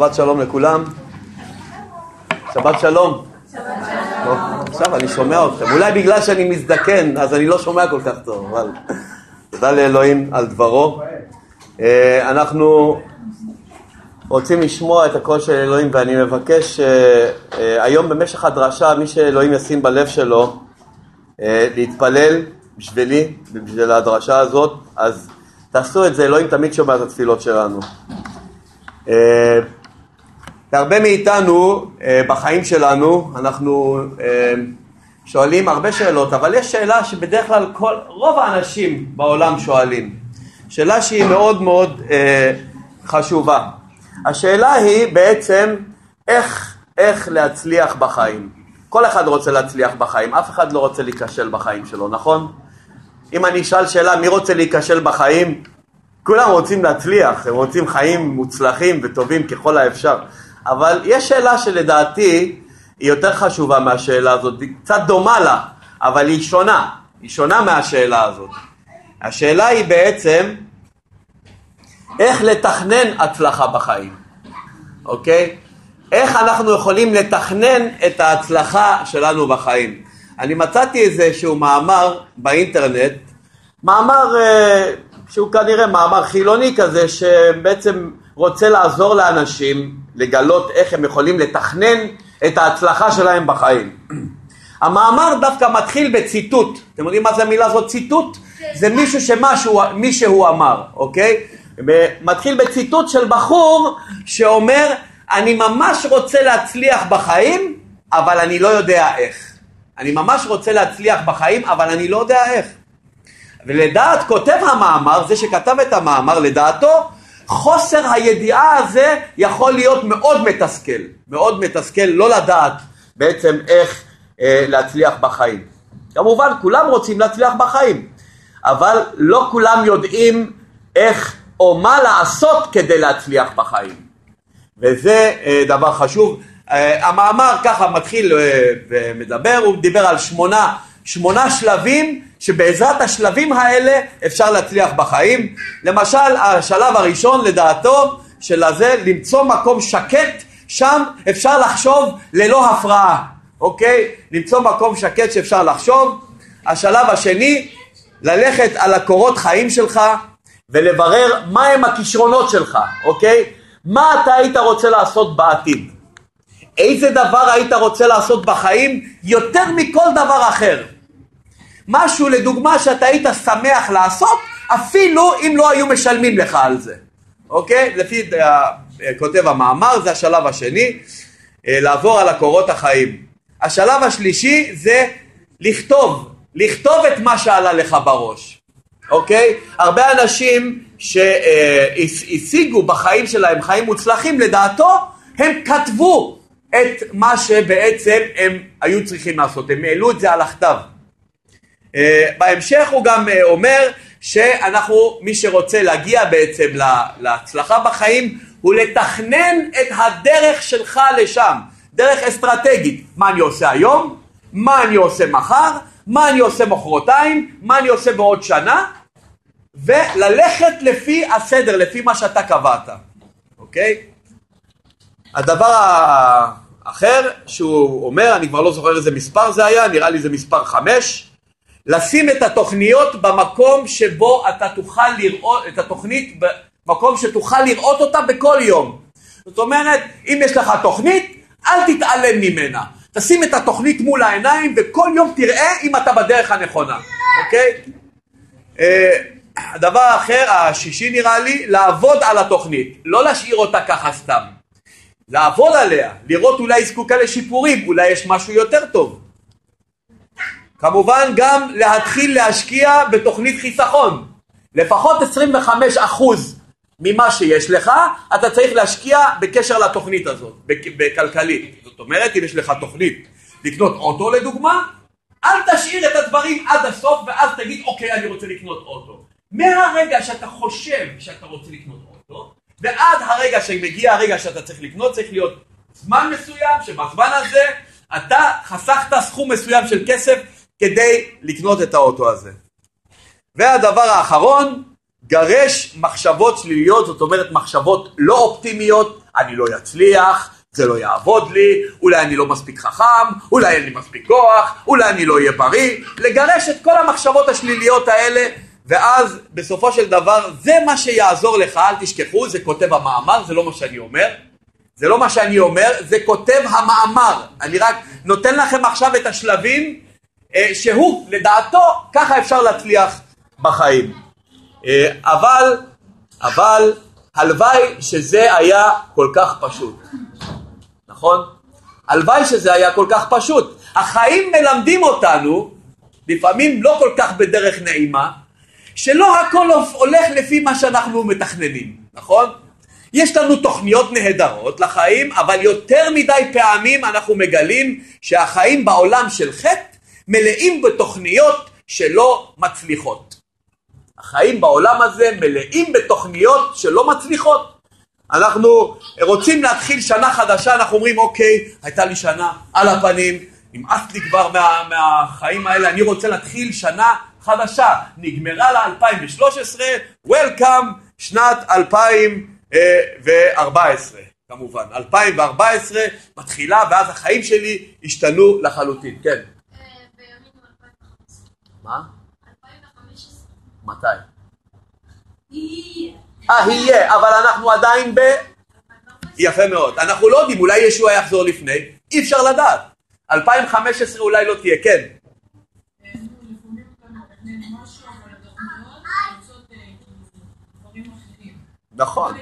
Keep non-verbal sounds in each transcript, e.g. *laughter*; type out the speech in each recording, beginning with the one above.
שבת שלום לכולם. שבת שלום. טוב, עכשיו אני שומע אתכם. אולי בגלל שאני מזדקן, אז אני לא שומע כל כך טוב, אבל תודה לאלוהים על דברו. אה, אנחנו רוצים לשמוע את הקול של אלוהים, ואני מבקש אה, אה, היום במשך הדרשה, מי שאלוהים ישים בלב שלו, להתפלל בשבילי, בשביל הדרשה הזאת, אז תעשו את זה, אלוהים תמיד שומע את התפילות שלנו. והרבה מאיתנו אה, בחיים שלנו, אנחנו אה, שואלים הרבה שאלות, אבל יש שאלה שבדרך כלל כל, רוב האנשים בעולם שואלים, שאלה שהיא מאוד מאוד אה, חשובה. השאלה היא בעצם איך, איך להצליח בחיים. כל אחד רוצה להצליח בחיים, אף אחד לא רוצה להיכשל בחיים שלו, נכון? אם אני אשאל שאלה מי רוצה להיכשל בחיים, כולם רוצים להצליח, הם רוצים חיים מוצלחים וטובים ככל האפשר. אבל יש שאלה שלדעתי היא יותר חשובה מהשאלה הזאת, היא קצת דומה לה, אבל היא שונה, היא שונה מהשאלה הזאת. השאלה היא בעצם איך לתכנן הצלחה בחיים, אוקיי? איך אנחנו יכולים לתכנן את ההצלחה שלנו בחיים. אני מצאתי איזשהו מאמר באינטרנט, מאמר אה, שהוא כנראה מאמר חילוני כזה, שבעצם רוצה לעזור לאנשים לגלות איך הם יכולים לתכנן את ההצלחה שלהם בחיים. המאמר דווקא מתחיל בציטוט, אתם יודעים מה זה המילה הזאת ציטוט? זה מישהו שמשהו, מישהו אמר, אוקיי? מתחיל בציטוט של בחור שאומר אני ממש רוצה להצליח בחיים אבל אני לא יודע איך. אני ממש רוצה להצליח בחיים אבל אני לא יודע איך. ולדעת כותב המאמר, זה שכתב את המאמר, לדעתו חוסר הידיעה הזה יכול להיות מאוד מתסכל, מאוד מתסכל לא לדעת בעצם איך אה, להצליח בחיים. כמובן כולם רוצים להצליח בחיים, אבל לא כולם יודעים איך או מה לעשות כדי להצליח בחיים, וזה אה, דבר חשוב. אה, המאמר ככה מתחיל אה, ומדבר, הוא דיבר על שמונה, שמונה שלבים שבעזרת השלבים האלה אפשר להצליח בחיים. למשל, השלב הראשון לדעתו של הזה, למצוא מקום שקט, שם אפשר לחשוב ללא הפרעה, אוקיי? למצוא מקום שקט שאפשר לחשוב. השלב השני, ללכת על הקורות חיים שלך ולברר מהם הכישרונות שלך, אוקיי? מה אתה היית רוצה לעשות בעתיד? איזה דבר היית רוצה לעשות בחיים יותר מכל דבר אחר? משהו לדוגמה שאתה היית שמח לעשות אפילו אם לא היו משלמים לך על זה, אוקיי? לפי uh, כותב המאמר זה השלב השני, uh, לעבור על הקורות החיים. השלב השלישי זה לכתוב, לכתוב את מה שעלה לך בראש, אוקיי? הרבה אנשים שהשיגו בחיים שלהם חיים מוצלחים לדעתו הם כתבו את מה שבעצם הם היו צריכים לעשות, הם העלו את זה על הכתב אה, בהמשך הוא גם אה, אומר שאנחנו, מי שרוצה להגיע בעצם להצלחה בחיים, הוא לתכנן את הדרך שלך לשם, דרך אסטרטגית, מה אני עושה היום, מה אני עושה מחר, מה אני עושה מחרתיים, מה אני עושה בעוד שנה, וללכת לפי הסדר, לפי מה שאתה קבעת, אוקיי? הדבר האחר שהוא אומר, אני כבר לא זוכר איזה מספר זה היה, נראה לי זה מספר חמש, לשים את התוכניות במקום שבו אתה תוכל לראות את התוכנית במקום שתוכל לראות אותה בכל יום. זאת אומרת, אם יש לך תוכנית, אל תתעלם ממנה. תשים את התוכנית מול העיניים וכל יום תראה אם אתה בדרך הנכונה, אוקיי? Uh, הדבר האחר, השישי נראה לי, לעבוד על התוכנית, לא להשאיר אותה ככה סתם. לעבוד עליה, לראות אולי היא זקוקה לשיפורים, אולי יש משהו יותר טוב. כמובן גם להתחיל להשקיע בתוכנית חיסכון. לפחות 25 אחוז ממה שיש לך, אתה צריך להשקיע בקשר לתוכנית הזאת, בכלכלית. זאת אומרת, אם יש לך תוכנית לקנות אוטו לדוגמה, אל תשאיר את הדברים עד הסוף ואז תגיד, אוקיי, אני רוצה לקנות אוטו. מהרגע שאתה חושב שאתה רוצה לקנות אוטו, ועד הרגע שמגיע הרגע שאתה צריך לקנות, צריך להיות זמן מסוים, שבזמן הזה אתה חסכת סכום מסוים של כסף כדי לקנות את האוטו הזה. והדבר האחרון, גרש מחשבות שליליות, זאת אומרת מחשבות לא אופטימיות, אני לא אצליח, זה לא יעבוד לי, אולי אני לא מספיק חכם, אולי אין לי מספיק כוח, אולי אני לא אהיה בריא, לגרש את כל המחשבות השליליות האלה, ואז בסופו של דבר זה מה שיעזור לך, אל תשכחו, זה כותב המאמר, זה לא מה שאני אומר, זה לא מה שאני אומר, זה כותב המאמר, אני רק נותן לכם עכשיו את השלבים שהוא, לדעתו, ככה אפשר להצליח בחיים. אה, אבל, אבל, הלוואי שזה היה כל כך פשוט. נכון? הלוואי שזה היה כל כך פשוט. החיים מלמדים אותנו, לפעמים לא כל כך בדרך נעימה, שלא הכל הולך לפי מה שאנחנו מתכננים, נכון? יש לנו תוכניות נהדרות לחיים, אבל יותר מדי פעמים אנחנו מגלים שהחיים בעולם של חטא מלאים בתוכניות שלא מצליחות. החיים בעולם הזה מלאים בתוכניות שלא מצליחות. אנחנו רוצים להתחיל שנה חדשה, אנחנו אומרים אוקיי, הייתה לי שנה על הפנים, נמאס לי כבר מה, מהחיים האלה, אני רוצה להתחיל שנה חדשה. נגמרה לה 2013, Welcome, שנת 2014, כמובן. 2014 מתחילה, ואז החיים שלי השתנו לחלוטין. כן. מה? מתי? אה, יהיה, אבל אנחנו עדיין ב... יפה מאוד. אנחנו לא יודעים, אולי ישוע יחזור לפני, אי אפשר לדעת. 2015 אולי לא תהיה, כן. נכון.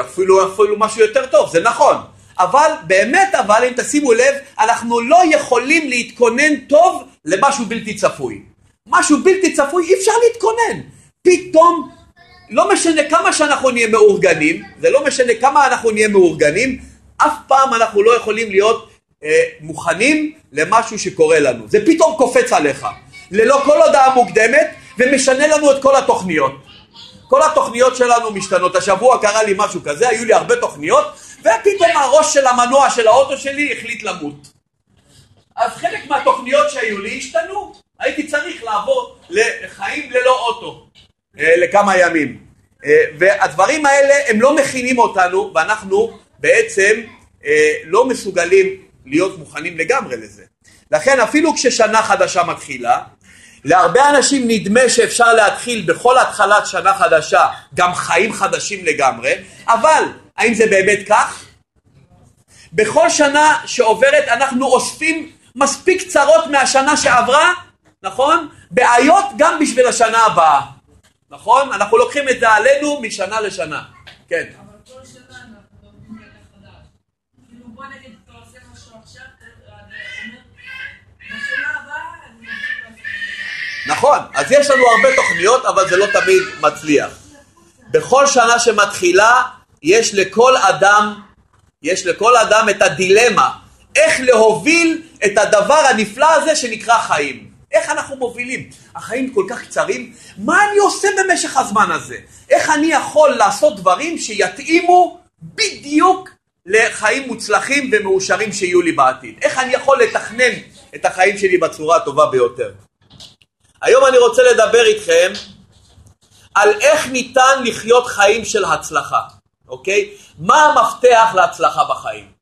אפילו, אפילו משהו יותר טוב, זה נכון. אבל באמת אבל אם תשימו לב אנחנו לא יכולים להתכונן טוב למשהו בלתי צפוי. משהו בלתי צפוי אי אפשר להתכונן. פתאום לא משנה כמה שאנחנו נהיה מאורגנים, זה לא משנה כמה אנחנו נהיה מאורגנים, אף פעם אנחנו לא יכולים להיות אה, מוכנים למשהו שקורה לנו. זה פתאום קופץ עליך, ללא כל הודעה מוקדמת, ומשנה לנו את כל התוכניות. כל התוכניות שלנו משתנות. השבוע קרה לי משהו כזה, היו לי הרבה תוכניות, ופתאום הראש של המנוע של האוטו שלי החליט למות. אז חלק מהתוכניות שהיו לי השתנו. הייתי צריך לעבור לחיים ללא אוטו אה, לכמה ימים. אה, והדברים האלה הם לא מכינים אותנו ואנחנו בעצם אה, לא מסוגלים להיות מוכנים לגמרי לזה. לכן אפילו כששנה חדשה מתחילה, להרבה אנשים נדמה שאפשר להתחיל בכל התחלת שנה חדשה גם חיים חדשים לגמרי, אבל האם זה באמת כך? בכל שנה שעוברת אנחנו אוספים מספיק צרות מהשנה שעברה, נכון? בעיות גם בשביל השנה הבאה, נכון? אנחנו לוקחים את זה עלינו משנה לשנה, כן. נכון, אז יש לנו הרבה תוכניות, אבל זה לא תמיד מצליח. בכל שנה שמתחילה, יש לכל אדם, יש לכל אדם את הדילמה, איך להוביל את הדבר הנפלא הזה שנקרא חיים. איך אנחנו מובילים? החיים כל כך קצרים, מה אני עושה במשך הזמן הזה? איך אני יכול לעשות דברים שיתאימו בדיוק לחיים מוצלחים ומאושרים שיהיו לי בעתיד? איך אני יכול לתכנן את החיים שלי בצורה הטובה ביותר? היום אני רוצה לדבר איתכם על איך ניתן לחיות חיים של הצלחה, אוקיי? מה המפתח להצלחה בחיים?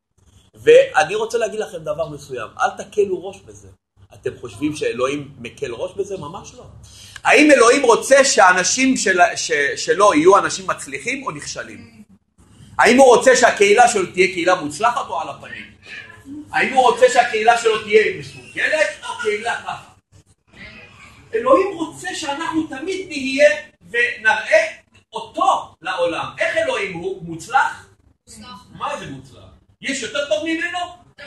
ואני רוצה להגיד לכם דבר מסוים, אל תקלו ראש בזה. אתם חושבים שאלוהים מקל ראש בזה? ממש לא. האם אלוהים רוצה שהאנשים של, ש, שלו יהיו אנשים מצליחים או נכשלים? האם הוא רוצה שהקהילה שלו תהיה קהילה מוצלחת או על הפנים? האם הוא רוצה שהקהילה שלו תהיה מסוגלת או קהילה ככה? אלוהים רוצה שאנחנו תמיד נהיה ונראה אותו לעולם. איך אלוהים הוא? מוצלח? מוצלח. מה זה מוצלח? יש יותר טוב ממנו? כן.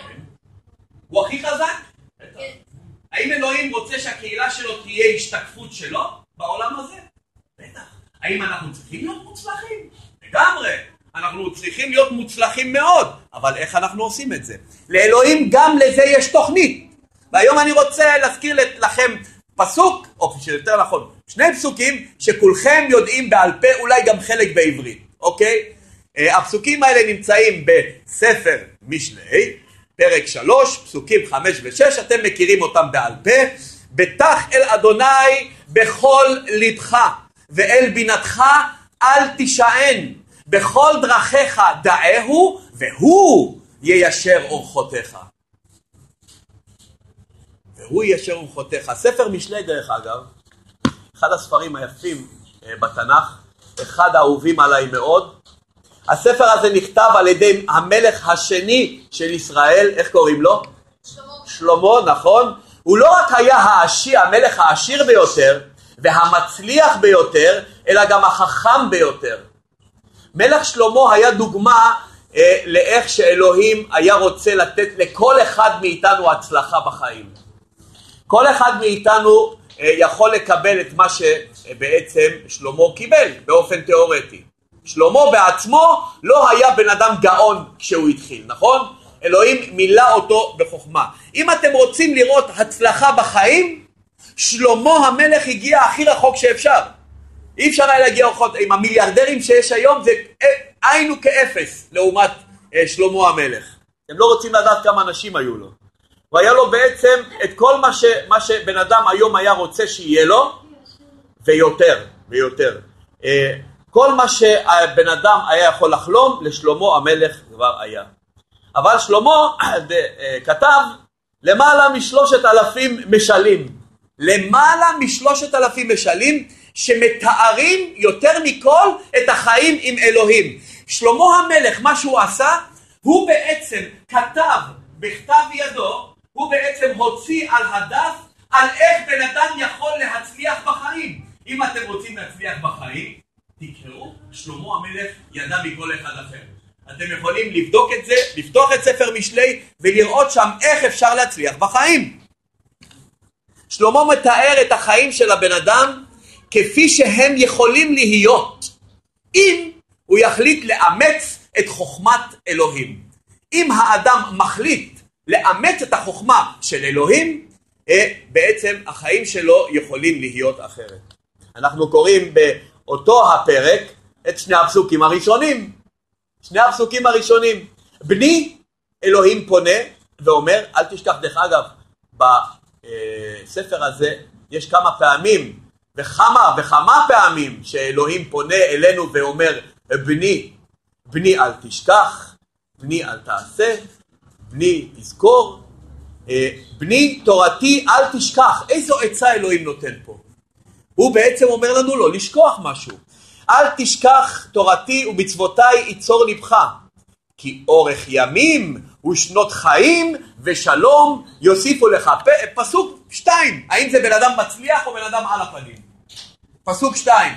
הוא הכי חזק? כן. האם אלוהים רוצה שהקהילה שלו תהיה השתקפות שלו בעולם הזה? בטח. האם אנחנו צריכים להיות מוצלחים? לגמרי. אנחנו צריכים להיות מוצלחים מאוד, אבל איך אנחנו עושים את זה? לאלוהים גם לזה יש תוכנית. והיום אני רוצה להזכיר לכם פסוק, או שיותר נכון, שני פסוקים שכולכם יודעים בעל פה, אולי גם חלק בעברית, אוקיי? אה, הפסוקים האלה נמצאים בספר משלי, פרק שלוש, פסוקים חמש ושש, אתם מכירים אותם בעל פה. בטח אל אדוני בכל לבך, ואל בינתך אל תישען, בכל דרכיך דאהו, והוא יישר אורחותיך. והוא יישר אורחותיך. ספר משלי דרך אגב, אחד הספרים היפים אה, בתנ"ך, אחד האהובים עליי מאוד. הספר הזה נכתב על ידי המלך השני של ישראל, איך קוראים לו? שלמה. שלמה, נכון? הוא לא רק היה העשיר, המלך העשיר ביותר והמצליח ביותר, אלא גם החכם ביותר. מלך שלמה היה דוגמה אה, לאיך שאלוהים היה רוצה לתת לכל אחד מאיתנו הצלחה בחיים. כל אחד מאיתנו אה, יכול לקבל את מה שבעצם שלמה קיבל באופן תיאורטי. שלמה בעצמו לא היה בן אדם גאון כשהוא התחיל, נכון? אלוהים מילא אותו בחוכמה. אם אתם רוצים לראות הצלחה בחיים, שלמה המלך הגיע הכי רחוק שאפשר. אי אפשר היה להגיע רחוק, עם המיליארדרים שיש היום זה היינו כאפס לעומת אה, שלמה המלך. הם לא רוצים לדעת כמה אנשים היו לו. והיה לו בעצם את כל מה, ש, מה שבן אדם היום היה רוצה שיהיה לו, ויותר, ויותר. אה, כל מה שבן אדם היה יכול לחלום, לשלמה המלך כבר היה. אבל שלמה *clears throat* אה, כתב למעלה משלושת אלפים משלים. למעלה משלושת אלפים משלים שמתארים יותר מכל את החיים עם אלוהים. שלמה המלך, מה שהוא עשה, הוא בעצם כתב בכתב ידו הוא בעצם הוציא על הדף על איך בן אדם יכול להצליח בחיים. אם אתם רוצים להצליח בחיים, תקראו, שלמה המלך ידע מכל אחד אחר. אתם יכולים לבדוק את זה, לפתוח את ספר משלי ולראות שם איך אפשר להצליח בחיים. שלמה מתאר את החיים של הבן אדם כפי שהם יכולים להיות, אם הוא יחליט לאמץ את חוכמת אלוהים. אם האדם מחליט לאמץ את החוכמה של אלוהים, אה, בעצם החיים שלו יכולים להיות אחרת. אנחנו קוראים באותו הפרק את שני הפסוקים הראשונים. שני הפסוקים הראשונים. בני אלוהים פונה ואומר, אל תשכח, דרך אגב, בספר הזה יש כמה פעמים וכמה וכמה פעמים שאלוהים פונה אלינו ואומר, בני, בני אל תשכח, בני אל תעשה, בני תזכור, אה, בני תורתי אל תשכח. איזו עצה אלוהים נותן פה? הוא בעצם אומר לנו לא לשכוח משהו. אל תשכח תורתי ומצוותיי ייצור לבך, כי אורך ימים ושנות חיים ושלום יוסיפו לך. פ, פסוק שתיים, האם זה בן אדם מצליח או בן אדם על הפנים? פסוק שתיים.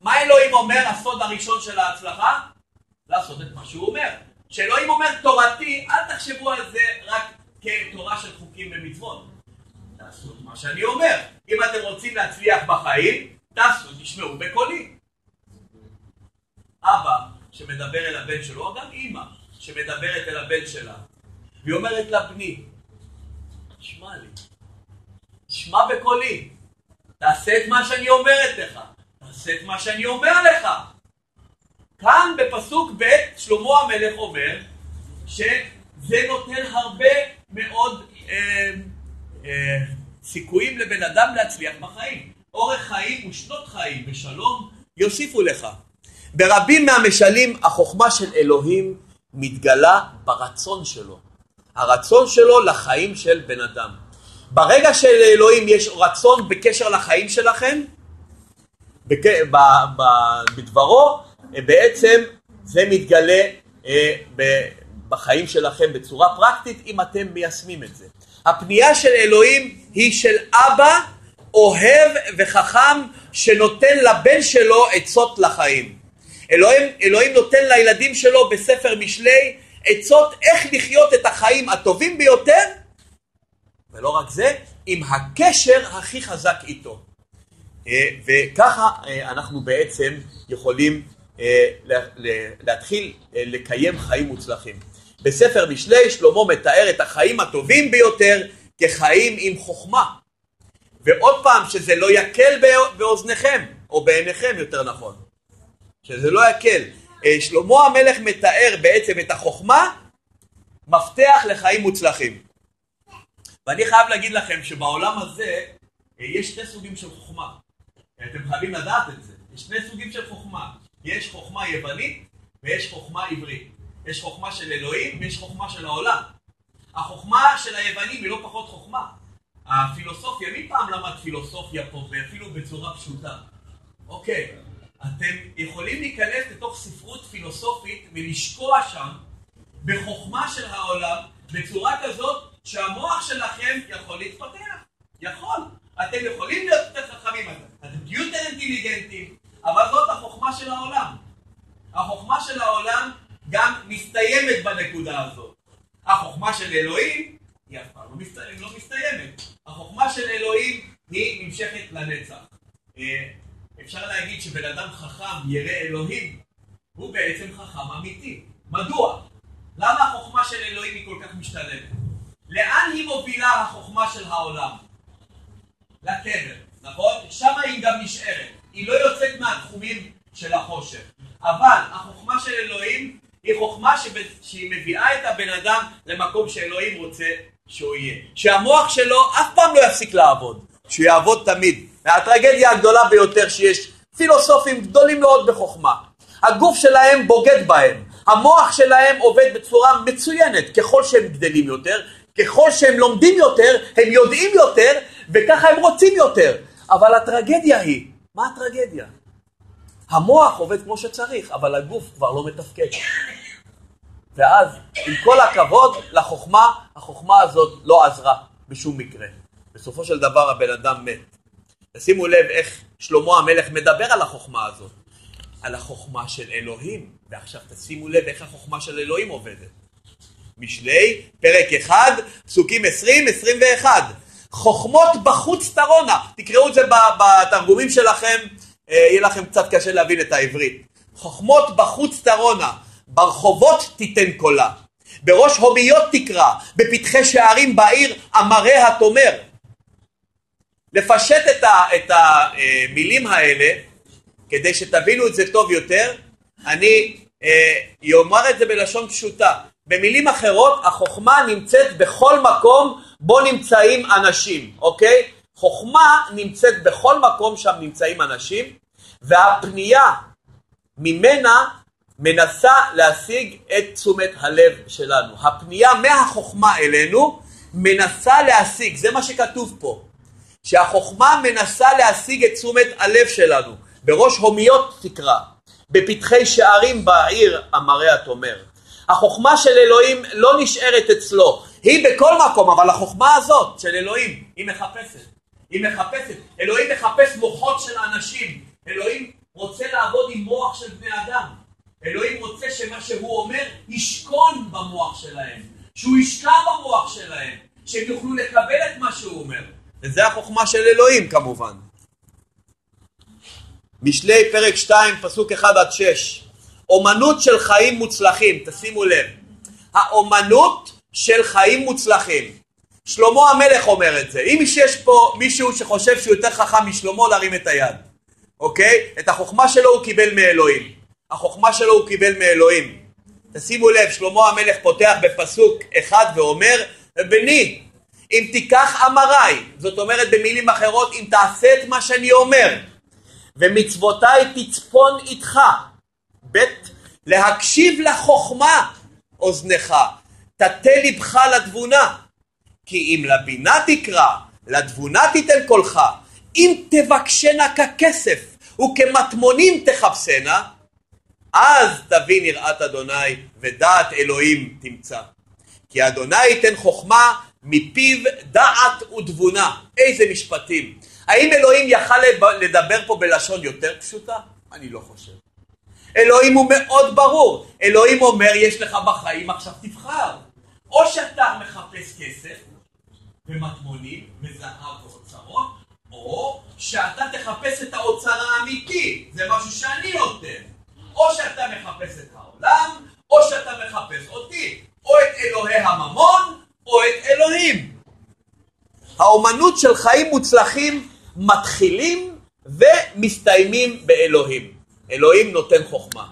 מה אלוהים אומר הסוד הראשון של ההצלחה? לעשות את מה שהוא אומר. שאלוהים אומר תורתי, אל תחשבו על זה רק כתורה של חוקים ומצוות. תעשו את מה שאני אומר. אם אתם רוצים להצליח בחיים, תעשו, תשמעו בקולי. אבא שמדבר אל הבן שלו, או גם אימא שמדברת אל הבן שלה, והיא אומרת לה, בני, שמע לי, שמע בקולי, תעשה את מה שאני אומרת לך, תעשה את מה שאני אומר לך. כאן בפסוק ב' שלמה המלך אומר שזה נותן הרבה מאוד אה, אה, סיכויים לבן אדם להצליח בחיים. אורך חיים ושנות חיים ושלום יוסיפו לך. ברבים מהמשלים החוכמה של אלוהים מתגלה ברצון שלו. הרצון שלו לחיים של בן אדם. ברגע שלאלוהים יש רצון בקשר לחיים שלכם, בדברו, בעצם זה מתגלה אה, בחיים שלכם בצורה פרקטית אם אתם מיישמים את זה. הפנייה של אלוהים היא של אבא אוהב וחכם שנותן לבן שלו עצות לחיים. אלוהים, אלוהים נותן לילדים שלו בספר משלי עצות איך לחיות את החיים הטובים ביותר ולא רק זה, עם הקשר הכי חזק איתו. אה, וככה אנחנו בעצם יכולים אה, להתחיל אה, לקיים חיים מוצלחים. בספר משלי שלמה מתאר את החיים הטובים ביותר כחיים עם חוכמה. ועוד פעם, שזה לא יקל באוזניכם, או בעיניכם יותר נכון. שזה לא יקל. אה, שלמה המלך מתאר בעצם את החוכמה, מפתח לחיים מוצלחים. ואני חייב להגיד לכם שבעולם הזה יש שני סוגים של חוכמה. אתם חייבים לדעת את זה. יש שני סוגים של חוכמה. יש חוכמה יוונית ויש חוכמה עברית. יש חוכמה של אלוהים ויש חוכמה של העולם. החוכמה של היוונים היא לא פחות חוכמה. הפילוסופיה, מי פעם למד פילוסופיה פה, ואפילו בצורה פשוטה? אוקיי, אתם יכולים להיכנס לתוך ספרות פילוסופית ולשקוע שם בחוכמה של העולם בצורה כזאת שהמוח שלכם יכול להתפתח. יכול. אתם יכולים להיות יותר חכמים, אתם תהיו יותר אינטליגנטים, אבל זאת החוכמה של העולם. החוכמה של העולם גם מסתיימת בנקודה הזאת. החוכמה של אלוהים היא אף פעם לא, מסתיים, לא מסתיימת. החוכמה של אלוהים היא נמשכת לנצח. אה, אפשר להגיד שבן אדם חכם ירא אלוהים, הוא בעצם חכם אמיתי. מדוע? למה החוכמה של אלוהים היא כל כך משתלמת? לאן היא מובילה החוכמה של העולם? לקבר, נכון? שם היא גם נשארת. היא לא יוצאת מהתחומים של החושך. אבל החוכמה של אלוהים היא חוכמה שבא, שהיא מביאה את הבן אדם למקום שאלוהים רוצה שהוא יהיה. שהמוח שלו אף פעם לא יפסיק לעבוד, שהוא יעבוד תמיד. והטרגדיה הגדולה ביותר שיש פילוסופים גדולים מאוד בחוכמה. הגוף שלהם בוגד בהם. המוח שלהם עובד בצורה מצוינת ככל שהם גדלים יותר, ככל שהם לומדים יותר, הם יודעים יותר, וככה הם רוצים יותר. אבל הטרגדיה היא, מה הטרגדיה? המוח עובד כמו שצריך, אבל הגוף כבר לא מתפקד. ואז, עם כל הכבוד לחוכמה, החוכמה הזאת לא עזרה בשום מקרה. בסופו של דבר הבן אדם מת. תשימו לב איך שלמה המלך מדבר על החוכמה הזאת. על החוכמה של אלוהים. ועכשיו תשימו לב איך החוכמה של אלוהים עובדת. משלי, פרק 1, פסוקים 20-21. חוכמות בחוץ תרונה. תקראו את זה בתרגומים שלכם, אה, יהיה לכם קצת קשה להבין את העברית. חוכמות בחוץ תרונה, ברחובות תיתן קולה. בראש הומיות תקרא, בפתחי שערים בעיר אמריה תאמר. לפשט את המילים האלה, כדי שתבינו את זה טוב יותר, אני אומר את זה בלשון פשוטה. במילים אחרות, החוכמה נמצאת בכל מקום בו נמצאים אנשים, אוקיי? חוכמה נמצאת בכל מקום שם נמצאים אנשים, והפנייה ממנה מנסה להשיג את תשומת הלב שלנו. הפנייה מהחוכמה אלינו מנסה להשיג, זה מה שכתוב פה, שהחוכמה מנסה להשיג את תשומת הלב שלנו. בראש הומיות תקרא, בפתחי שערים בעיר אמריה תאמר. החוכמה של אלוהים לא נשארת אצלו, היא בכל מקום, אבל החוכמה הזאת של אלוהים, היא מחפשת. היא מחפשת. אלוהים מחפש מוחות של אנשים. אלוהים רוצה לעבוד עם מוח של בני אדם. אלוהים רוצה שמה שהוא אומר ישכון במוח שלהם. שהוא ישקע במוח שלהם. שהם יוכלו לקבל את מה שהוא אומר. וזה החוכמה של אלוהים כמובן. משלי פרק 2 פסוק 1 עד 6 אומנות של חיים מוצלחים, תשימו לב, האומנות של חיים מוצלחים. שלמה המלך אומר את זה. אם יש פה מישהו שחושב שהוא יותר חכם משלמה, להרים את היד, אוקיי? את החוכמה שלו הוא קיבל מאלוהים. החוכמה שלו הוא קיבל מאלוהים. תשימו לב, שלמה המלך פותח בפסוק אחד ואומר, בני, אם תיקח אמריי, זאת אומרת במילים אחרות, אם תעשה את מה שאני אומר, ומצוותיי תצפון איתך, ב' להקשיב לחוכמה אוזנך, תטה לבך לתבונה, כי אם לבינה תקרא, לתבונה תיתן קולך, אם תבקשנה ככסף וכמטמונים תחפשנה, אז תבין יראת אדוני ודעת אלוהים תמצא. כי אדוני ייתן חוכמה מפיו דעת ותבונה. איזה משפטים. האם אלוהים יכל לדבר פה בלשון יותר פשוטה? אני לא חושב. אלוהים הוא מאוד ברור. אלוהים אומר, יש לך בחיים, עכשיו תבחר. או שאתה מחפש כסף ומטמונים וזהב ואוצרות, או שאתה תחפש את האוצר האמיתי, זה משהו שאני נותן. או שאתה מחפש את העולם, או שאתה מחפש אותי. או את אלוהי הממון, או את אלוהים. האומנות של חיים מוצלחים מתחילים ומסתיימים באלוהים. אלוהים נותן חוכמה.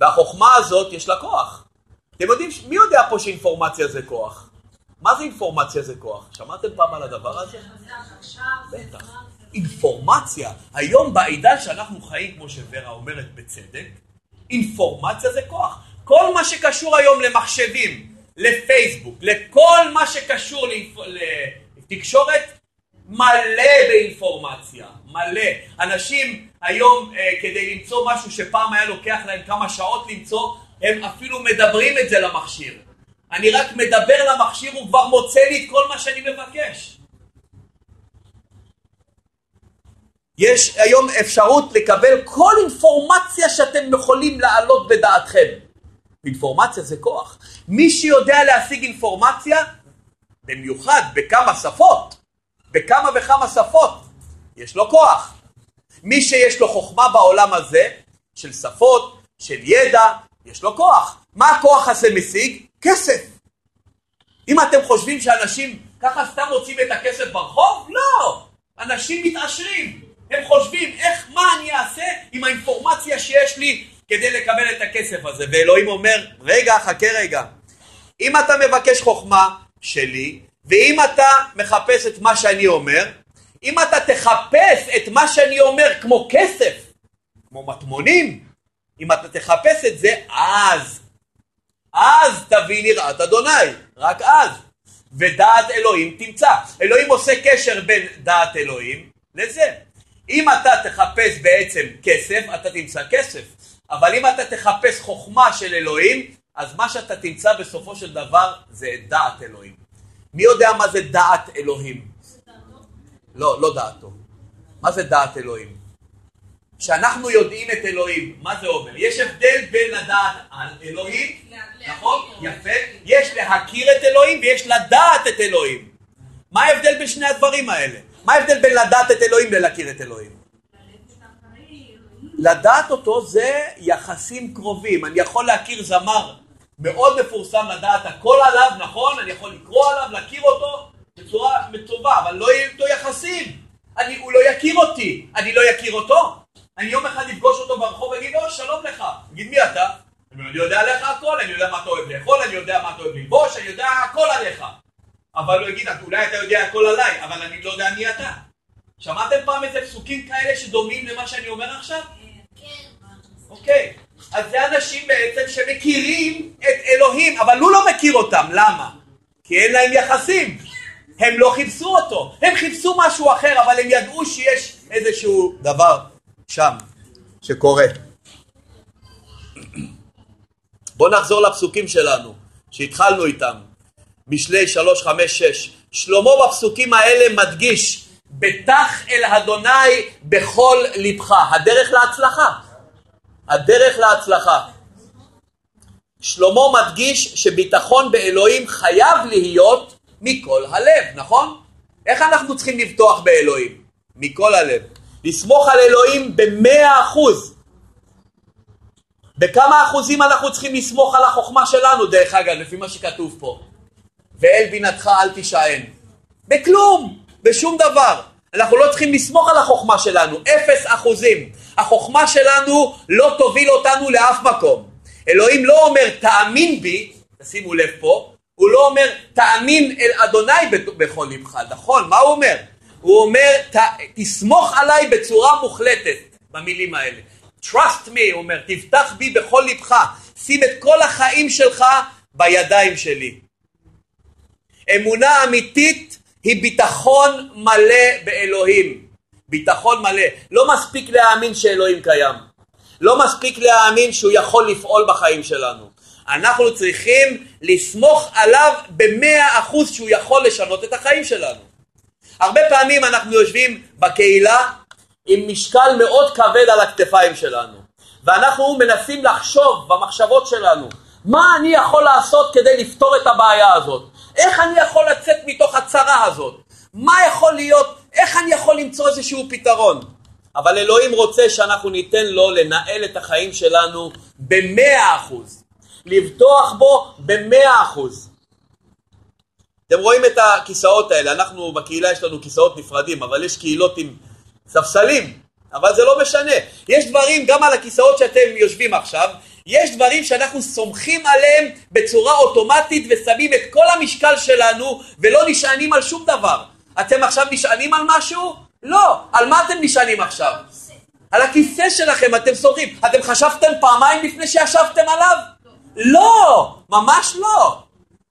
והחוכמה הזאת יש לה כוח. אתם יודעים, מי יודע פה שאינפורמציה זה כוח? מה זה אינפורמציה זה כוח? שמעתם פעם על הדבר הזה? בטח. אינפורמציה. היום בעידן שאנחנו חיים, כמו שוורה אומרת בצדק, אינפורמציה זה כוח. כל מה שקשור היום למחשבים, לפייסבוק, לכל מה שקשור לתקשורת, מלא באינפורמציה, מלא. אנשים היום אה, כדי למצוא משהו שפעם היה לוקח להם כמה שעות למצוא, הם אפילו מדברים את זה למכשיר. אני רק מדבר למכשיר, הוא כבר מוצא לי את כל מה שאני מבקש. יש היום אפשרות לקבל כל אינפורמציה שאתם יכולים להעלות בדעתכם. אינפורמציה זה כוח. מי שיודע להשיג אינפורמציה, במיוחד בכמה שפות, בכמה וכמה שפות, יש לו כוח. מי שיש לו חוכמה בעולם הזה, של שפות, של ידע, יש לו כוח. מה הכוח הזה משיג? כסף. אם אתם חושבים שאנשים ככה סתם מוצאים את הכסף ברחוב, לא! אנשים מתעשרים. הם חושבים איך, מה אני אעשה עם האינפורמציה שיש לי כדי לקבל את הכסף הזה. ואלוהים אומר, רגע, חכה רגע. אם אתה מבקש חוכמה שלי, ואם אתה מחפש את מה שאני אומר, אם אתה תחפש את מה שאני אומר כמו כסף, כמו מטמונים, אם אתה תחפש את זה, אז, אז תביא ליראת אדוני, רק אז. ודעת אלוהים תמצא. אלוהים עושה קשר בין דעת אלוהים לזה. אם אתה תחפש בעצם כסף, אתה תמצא כסף. אבל אם אתה תחפש חוכמה של אלוהים, אז מה שאתה תמצא בסופו של דבר זה דעת אלוהים. מי יודע מה זה דעת אלוהים? לא, לא דעתו. מה זה דעת אלוהים? שאנחנו יודעים את אלוהים, מה זה אומר? יש הבדל בין לדעת על אלוהים, נכון? יפה. יש להכיר את אלוהים ויש לדעת את אלוהים. מה ההבדל בין שני הדברים האלה? מה ההבדל בין לדעת את אלוהים ללהכיר את אלוהים? לדעת אותו זה יחסים קרובים. אני יכול להכיר זמר מאוד מפורסם, לדעת הכל עליו, נכון? אני יכול לקרוא עליו, להכיר אותו בצורה טובה, אבל לא יהיו איתו יחסים. אני, הוא לא יכיר אותי, אני לא יכיר אותו. אני יום אחד אפגוש אותו ברחוב ואגיד, או, שלום לך. אגיד, מי אתה? אני יודע עליך הכל, אני יודע מה אתה אוהב לאכול, אני יודע מה אתה אוהב ללבוש, אני יודע הכל עליך. אבל הוא יגיד, אולי אתה יודע הכל עליי, אבל אני לא יודע מי אתה. שמעתם פעם איזה פסוקים כאלה שדומים למה שאני אומר עכשיו? כן. אוקיי, אז זה אנשים בעצם שמכירים את אלוהים, אבל הוא לא מכיר אותם, למה? כי אין להם יחסים. הם לא חיפשו אותו, הם חיפשו משהו אחר, אבל הם ידעו שיש איזשהו דבר שם שקורה. בואו נחזור לפסוקים שלנו, שהתחלנו איתם. משלי שלוש, חמש, שש. שלמה בפסוקים האלה מדגיש, בטח אל אדוני בכל לבך. הדרך להצלחה. הדרך להצלחה. שלמה מדגיש שביטחון באלוהים חייב להיות מכל הלב, נכון? איך אנחנו צריכים לבטוח באלוהים? מכל הלב. לסמוך על אלוהים במאה אחוז. בכמה אחוזים אנחנו צריכים לסמוך על החוכמה שלנו, דרך אגב, לפי מה שכתוב פה? ואל בינתך אל תישען. בכלום, בשום דבר. אנחנו לא צריכים לסמוך על החוכמה שלנו, אפס אחוזים. החוכמה שלנו לא תוביל אותנו לאף מקום. אלוהים לא אומר תאמין בי, תשימו לב פה, הוא לא אומר תאמין אל אדוני בכל לבך, נכון? מה הוא אומר? הוא אומר תסמוך עליי בצורה מוחלטת במילים האלה. trust me, הוא אומר, תבטח בי בכל לבך, שים את כל החיים שלך בידיים שלי. אמונה אמיתית היא ביטחון מלא באלוהים. ביטחון מלא. לא מספיק להאמין שאלוהים קיים. לא מספיק להאמין שהוא יכול לפעול בחיים שלנו. אנחנו צריכים לסמוך עליו במאה אחוז שהוא יכול לשנות את החיים שלנו. הרבה פעמים אנחנו יושבים בקהילה עם משקל מאוד כבד על הכתפיים שלנו ואנחנו מנסים לחשוב במחשבות שלנו מה אני יכול לעשות כדי לפתור את הבעיה הזאת איך אני יכול לצאת מתוך הצרה הזאת? מה יכול להיות? איך אני יכול למצוא איזשהו פתרון? אבל אלוהים רוצה שאנחנו ניתן לו לנהל את החיים שלנו במאה אחוז, לבטוח בו במאה אחוז. אתם רואים את הכיסאות האלה, אנחנו בקהילה יש לנו כיסאות נפרדים, אבל יש קהילות עם ספסלים, אבל זה לא משנה. יש דברים גם על הכיסאות שאתם יושבים עכשיו, יש דברים שאנחנו סומכים עליהם בצורה אוטומטית ושמים את כל המשקל שלנו ולא נשענים על שום דבר. אתם עכשיו נשענים על משהו? לא, על מה אתם נשענים עכשיו? על הכיסא שלכם אתם סומכים. אתם חשבתם פעמיים לפני שישבתם עליו? לא, ממש לא.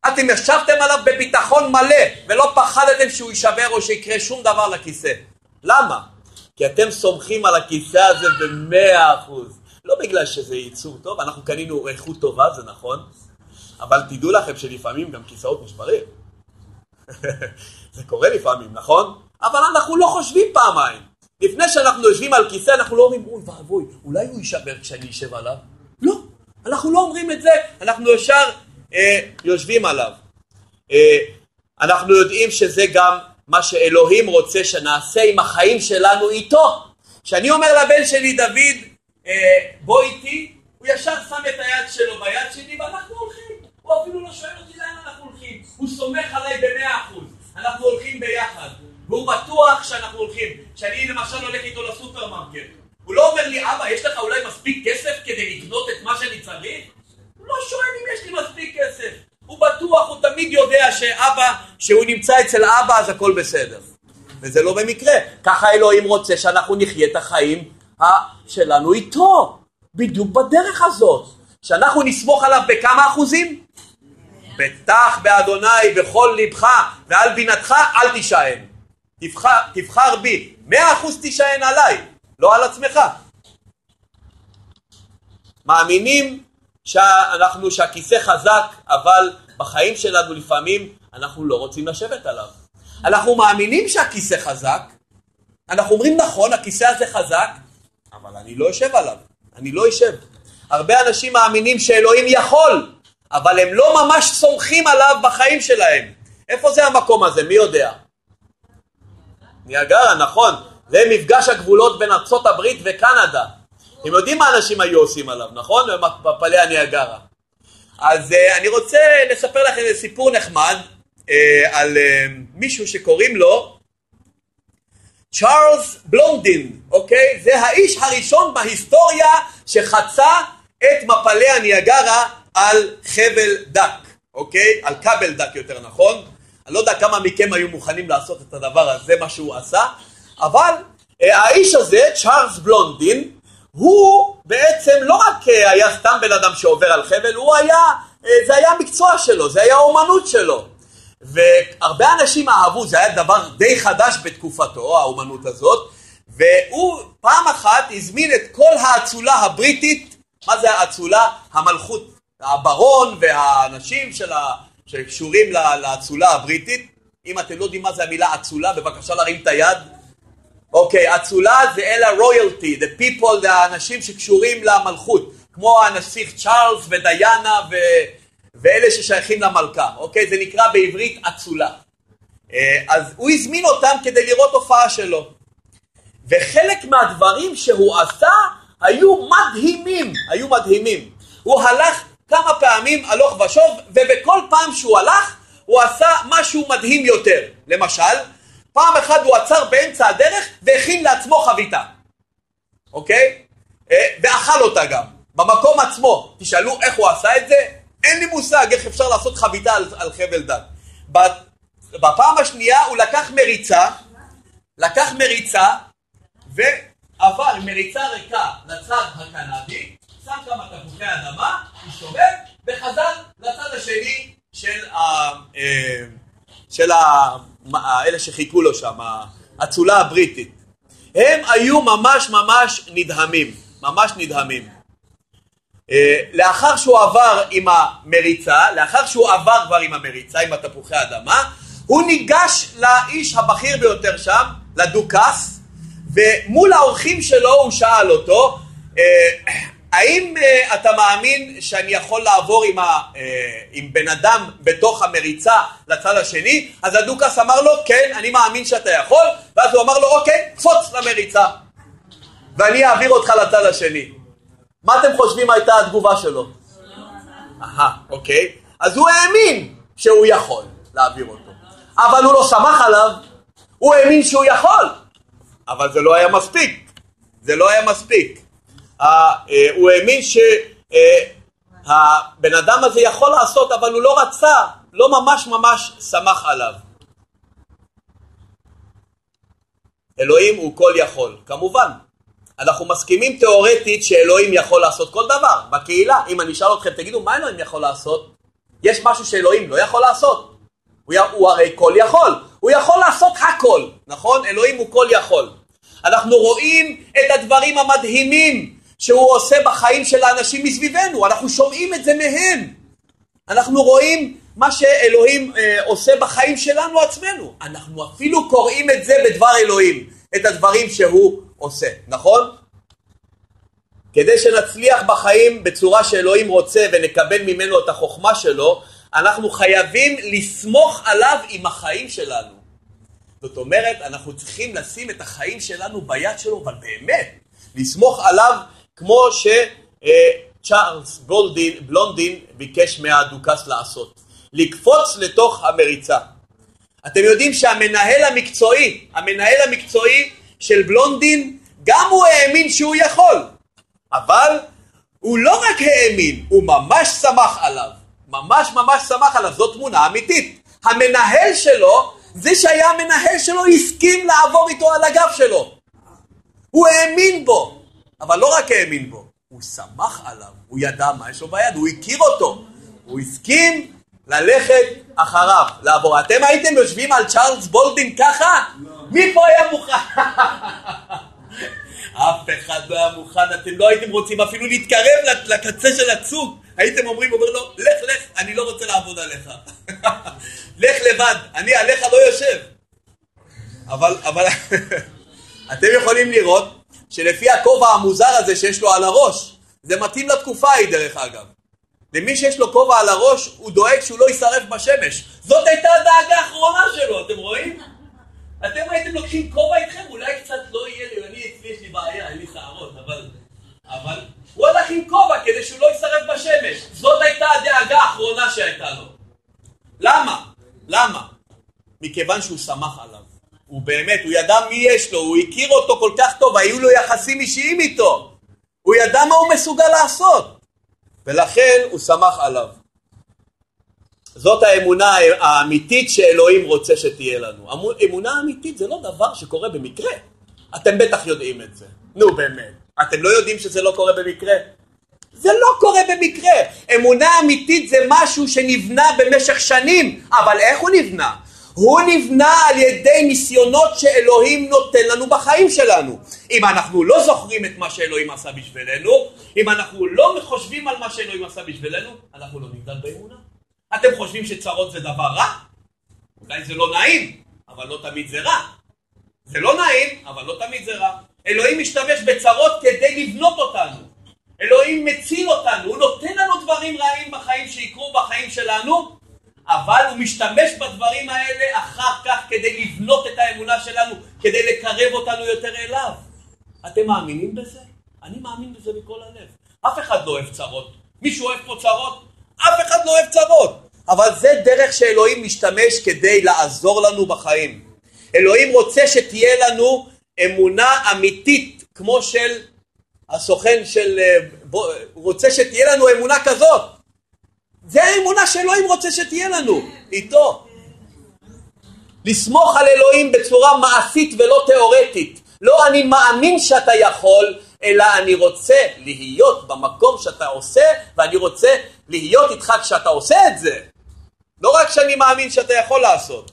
אתם ישבתם עליו בביטחון מלא, ולא פחדתם שהוא יישבר או שיקרה שום דבר לכיסא. למה? כי אתם סומכים על הכיסא הזה במאה אחוז. לא בגלל שזה ייצור טוב, אנחנו קנינו איכות טובה, זה נכון, אבל תדעו לכם שלפעמים גם כיסאות נשברים. *laughs* זה קורה לפעמים, נכון? אבל אנחנו לא חושבים פעמיים. לפני שאנחנו יושבים על כיסא, אנחנו לא אומרים, אוי ואבוי, אולי הוא יישבר כשאני אשב עליו? אנחנו לא אומרים את זה, אנחנו ישר אה, יושבים עליו. אה, אנחנו יודעים שזה גם מה שאלוהים רוצה שנעשה עם החיים שלנו איתו. כשאני אומר לבן שלי, דוד, אה, בוא איתי, הוא ישר שם את היד שלו ביד שלי ואנחנו הולכים. הוא אפילו לא שואל אותי לאן אנחנו הולכים. הוא סומך עליי במאה אחוז. אנחנו הולכים ביחד. והוא בטוח שאנחנו הולכים. כשאני למשל הולך איתו לסופרמרקט, הוא לא אומר לי, אבא, יש לך אולי מספיק כסף כדי לקנות את מה שאני צריך? הוא לא שואל אם יש לי מספיק כסף. הוא בטוח, הוא תמיד יודע שאבא, שהוא נמצא אצל אבא אז הכל בסדר. וזה לא במקרה. ככה אלוהים רוצה שאנחנו נחיה את החיים שלנו איתו. בדיוק בדרך הזאת. שאנחנו נסמוך עליו בכמה אחוזים? בטח באדוני בכל לבך ועל בינתך אל תישען. תבחר, תבחר בי. מאה אחוז תישען עליי, לא על עצמך. מאמינים שאנחנו, שהכיסא חזק, אבל בחיים שלנו לפעמים אנחנו לא רוצים לשבת עליו. אנחנו מאמינים שהכיסא חזק, אנחנו אומרים נכון, הכיסא הזה חזק, אבל אני לא אשב עליו, אני לא אשב. הרבה אנשים מאמינים שאלוהים יכול, אבל הם לא ממש סומכים עליו בחיים שלהם. איפה זה המקום הזה? מי יודע? ניאגרה, נכון. זה מפגש הגבולות בין ארצות הברית וקנדה. אתם יודעים מה אנשים היו עושים עליו, נכון? בפלא הניאגרה. אז uh, אני רוצה לספר לכם איזה סיפור נחמד uh, על uh, מישהו שקוראים לו צ'ארלס בלונדין, אוקיי? זה האיש הראשון בהיסטוריה שחצה את מפלי הניאגרה על חבל דק, אוקיי? על כבל דק יותר נכון. אני לא יודע כמה מכם היו מוכנים לעשות את הדבר הזה, מה שהוא עשה, אבל אה, האיש הזה, צ'ארלס בלונדין, הוא בעצם לא רק אה, היה סתם בן אדם שעובר על חבל, הוא היה, אה, זה היה המקצוע שלו, זה היה האומנות שלו. והרבה אנשים אהבו, זה היה דבר די חדש בתקופתו, האומנות הזאת, והוא פעם אחת הזמין את כל האצולה הבריטית, מה זה האצולה? המלכות, הברון והאנשים של ה... שקשורים לאצולה הבריטית. אם אתם לא יודעים מה זה המילה אצולה, בבקשה להרים את היד. אוקיי, אצולה זה אלה רויאלטי, the people, זה האנשים שקשורים למלכות, כמו הנסיך צ'ארלס ודיאנה ו... ואלה ששייכים למלכה, אוקיי? זה נקרא בעברית אצולה. אה, אז הוא הזמין אותם כדי לראות הופעה שלו. וחלק מהדברים שהוא עשה היו מדהימים, היו מדהימים. הוא הלך כמה פעמים הלוך ושוב, ובכל פעם שהוא הלך, הוא עשה משהו מדהים יותר. למשל, פעם אחת הוא עצר באמצע הדרך והכין לעצמו חביתה, אוקיי? אה, ואכל אותה גם, במקום עצמו. תשאלו איך הוא עשה את זה? אין לי מושג איך אפשר לעשות חביתה על, על חבל דק. בפעם השנייה הוא לקח מריצה, לקח מריצה ועבר מריצה ריקה לצד הקנדי, שם כמה תפוחי אדמה, הסתובב וחזר לצד השני של, ה, אה, של ה, אלה שחיכו לו שם, האצולה הבריטית. הם היו ממש ממש נדהמים, ממש נדהמים. אה, לאחר שהוא עבר עם המריצה, לאחר שהוא עבר כבר עם המריצה, עם התפוחי אדמה, הוא ניגש לאיש הבכיר ביותר שם, לדוכס, ומול האורחים שלו הוא שאל אותו, אה, האם uh, אתה מאמין שאני יכול לעבור עם, ה, uh, עם בן אדם בתוך המריצה לצד השני? אז הדוכס אמר לו, כן, אני מאמין שאתה יכול, ואז הוא אמר לו, אוקיי, קפוץ למריצה, ואני אעביר אותך לצד השני. מה אתם חושבים הייתה התגובה שלו? אהה, אוקיי. אז הוא האמין שהוא יכול להעביר אותו, אבל הוא לא סמך עליו, הוא האמין שהוא יכול, אבל זה לא היה מספיק, זה לא היה מספיק. אה, הוא האמין שהבן אדם הזה יכול לעשות, אבל הוא לא רצה, לא ממש ממש שמח עליו. אלוהים הוא כל יכול, כמובן. אנחנו מסכימים תיאורטית שאלוהים יכול לעשות כל דבר. בקהילה, אם אני אשאל אתכם, תגידו, מה אלוהים יכול לעשות? יש משהו שאלוהים לא יכול לעשות? הוא, הוא הרי כל יכול. הוא יכול לעשות הכל, נכון? אלוהים הוא כל יכול. אנחנו רואים את הדברים המדהימים שהוא עושה בחיים של האנשים מסביבנו, אנחנו שומעים את זה מהם. אנחנו רואים מה שאלוהים אה, עושה בחיים שלנו עצמנו. אנחנו אפילו קוראים את זה בדבר אלוהים, את הדברים שהוא עושה, נכון? כדי שנצליח בחיים בצורה שאלוהים רוצה ונקבל ממנו את החוכמה שלו, אנחנו חייבים לסמוך עליו עם החיים שלנו. זאת אומרת, אנחנו צריכים לשים את החיים שלנו ביד שלו, אבל באמת, לסמוך עליו כמו שצ'ארלס בלונדין, בלונדין ביקש מהדוכס לעשות. לקפוץ לתוך המריצה. אתם יודעים שהמנהל המקצועי, המנהל המקצועי של בלונדין, גם הוא האמין שהוא יכול, אבל הוא לא רק האמין, הוא ממש שמח עליו. ממש ממש שמח עליו, זו תמונה אמיתית. המנהל שלו, זה שהיה המנהל שלו, הסכים לעבור איתו על הגב שלו. הוא האמין בו, אבל לא רק האמין בו, הוא שמח עליו, הוא ידע מה יש לו ביד, הוא הכיר אותו, הוא הסכים ללכת אחריו, לעבור. אתם הייתם יושבים על צ'ארלס בולדין ככה? לא. מי פה היה מוכן? *laughs* אף אחד לא היה מוכן, אתם לא הייתם רוצים אפילו להתקרב לקצה של הצוג. הייתם אומרים, אומר לו, לך, לך, אני לא רוצה לעבוד עליך. *laughs* לך לבד, אני עליך לא יושב. אבל, אבל, *laughs* אתם יכולים לראות שלפי הכובע המוזר הזה שיש לו על הראש, זה מתאים לתקופה ההיא דרך אגב. למי שיש לו כובע על הראש, הוא דואג שהוא לא יישרף בשמש. זאת הייתה הדאגה האחרונה שלו, אתם רואים? אתם הייתם לוקחים כובע איתכם, אולי קצת לא יהיה לי, אני אצלי יש לי בעיה, אין לי שערות, אבל... אבל הוא הלך עם כובע כדי שהוא לא יישרף בשמש. זאת הייתה הדאגה האחרונה שהייתה לו. למה? למה? מכיוון שהוא שמח עליו. הוא באמת, הוא ידע מי יש לו, הוא הכיר אותו כל כך טוב, היו לו יחסים אישיים איתו. הוא ידע מה הוא מסוגל לעשות. ולכן הוא שמח עליו. זאת האמונה האמיתית שאלוהים רוצה שתהיה לנו. אמונה אמיתית זה לא דבר שקורה במקרה. אתם בטח יודעים את זה. נו באמת. אתם לא יודעים שזה לא קורה במקרה? זה לא קורה במקרה. אמונה אמיתית זה משהו שנבנה במשך שנים, אבל איך הוא נבנה? הוא נבנה על ידי ניסיונות שאלוהים נותן לנו בחיים שלנו. אם אנחנו לא זוכרים את מה שאלוהים עשה בשבילנו, אם אנחנו לא חושבים על מה שאלוהים עשה בשבילנו, אנחנו לא נגדל באמונה. אתם חושבים שצרות זה דבר רע? אולי זה לא נעים, אבל לא תמיד זה רע. זה לא נעים, אבל לא תמיד זה רע. אלוהים משתמש בצרות כדי לבנות אותנו. אלוהים מציל אותנו, הוא נותן לנו דברים רעים בחיים שיקרו בחיים שלנו, אבל הוא משתמש בדברים האלה אחר כך כדי לבנות את האמונה שלנו, כדי לקרב אותנו יותר אליו. אתם מאמינים בזה? אני מאמין בזה מכל הלב. אף אחד לא אוהב צרות. מישהו אוהב פה צרות? אף אחד לא אוהב צרות. אבל זה דרך שאלוהים משתמש כדי לעזור לנו בחיים. אלוהים רוצה שתהיה לנו אמונה אמיתית, כמו של הסוכן של... אה, הוא רוצה שתהיה לנו אמונה כזאת. זה האמונה שאלוהים רוצה שתהיה לנו, איתו. לסמוך על אלוהים בצורה מעשית ולא תיאורטית. לא אני מאמין שאתה יכול, אלא אני רוצה להיות במקום שאתה עושה, ואני רוצה להיות איתך כשאתה עושה את זה. לא רק שאני מאמין שאתה יכול לעשות.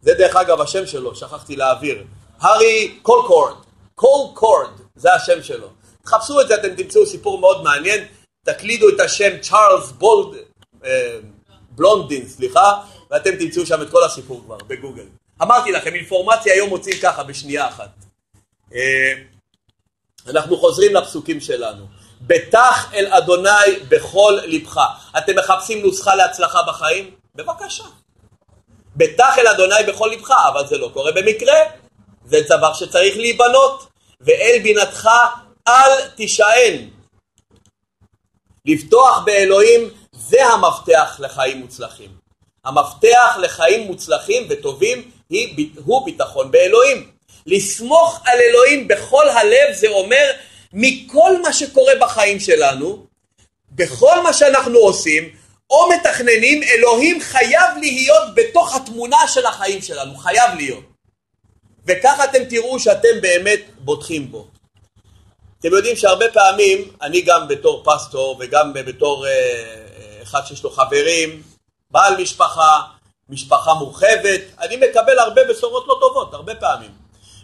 זה דרך אגב השם שלו, שכחתי להעביר. הארי קולקורד, קולקורד, זה השם שלו. תחפשו את זה, אתם תמצאו סיפור מאוד מעניין. תקלידו את השם צ'ארלס בולד, אה, בלונדין, סליחה, ואתם תמצאו שם את כל הסיפור כבר בגוגל. אמרתי לכם, אינפורמציה היום מוצאים ככה בשנייה אחת. אה, אנחנו חוזרים לפסוקים שלנו. בטח אל אדוני בכל לבך. אתם מחפשים נוסחה להצלחה בחיים? בבקשה. בטח אל אדוני בכל לבך, אבל זה לא קורה במקרה. זה דבר שצריך להיבנות. ואל בינתך אל תישען. לפתוח באלוהים זה המפתח לחיים מוצלחים. המפתח לחיים מוצלחים וטובים הוא ביטחון באלוהים. לסמוך על אלוהים בכל הלב זה אומר מכל מה שקורה בחיים שלנו, בכל מה שאנחנו עושים או מתכננים, אלוהים חייב להיות בתוך התמונה של החיים שלנו, חייב להיות. וככה אתם תראו שאתם באמת בוטחים בו. אתם יודעים שהרבה פעמים, אני גם בתור פסטור וגם בתור אה, אה, אחד שיש לו חברים, בעל משפחה, משפחה מורחבת, אני מקבל הרבה בשורות לא טובות, הרבה פעמים.